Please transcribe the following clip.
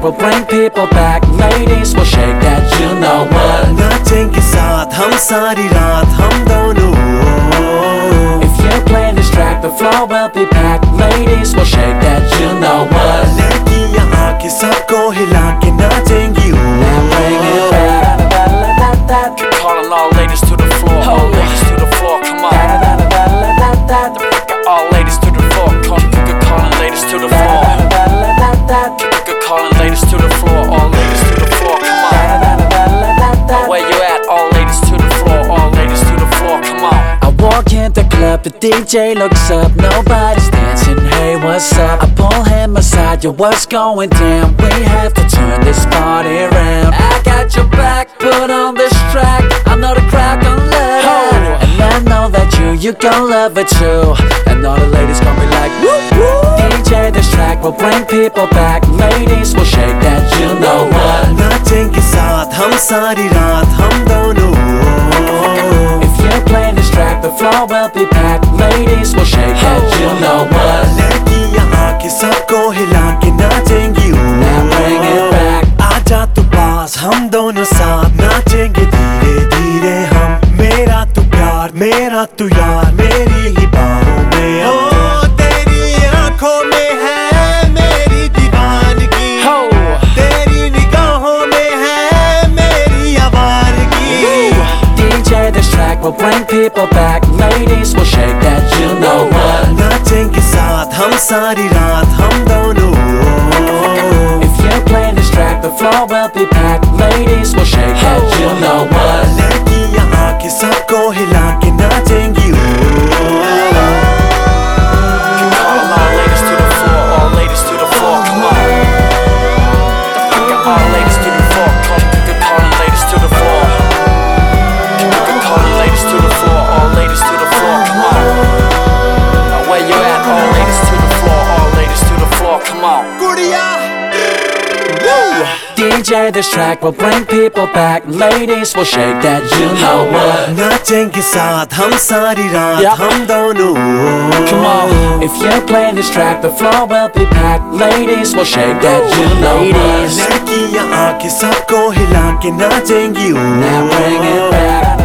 track will bring people back. Ladies will shake that, you know what? नाचेंगे साथ हम सारी रात हम दोनों If you play this track, the floor will be packed. DJ looks up, nobody's dancing. Hey, what's up? I pull him aside, yo, what's going down? We have to turn this party around. I got your back, put on this track. I know the crowd gon' love it, and I know that you, you gon' love it too. And all the ladies gon' be like, woo woo. DJ, this track will bring people back. Ladies will shake that, you know what? नाचेंगे साथ हम सारी रात हम दोनों If you play this track, the floor will be packed. नाचेंगे धीरे धीरे हम मेरा तू प्यार मेरा तू यार मेरी ही बाहों में ओ तेरी आँखों में है मेरी दीवानगी Ho! तेरी निगाहों में है मेरी आवारगी DJ, this track will bring people back. Ladies will shake that, you know what? नाचेंगे साथ हम सारी रात हम दोनों If you play this track, the floor will be packed. DJ, this track will bring people back. Ladies will shake that, you know what? नाचेंगे साथ हम सारी रात Yeah. हम दोनों Come on, if you play this track, the floor will be packed. Ladies will shake that, you know what? लड़कियां आके सबको हिला के नाचेंगी Now bring it back.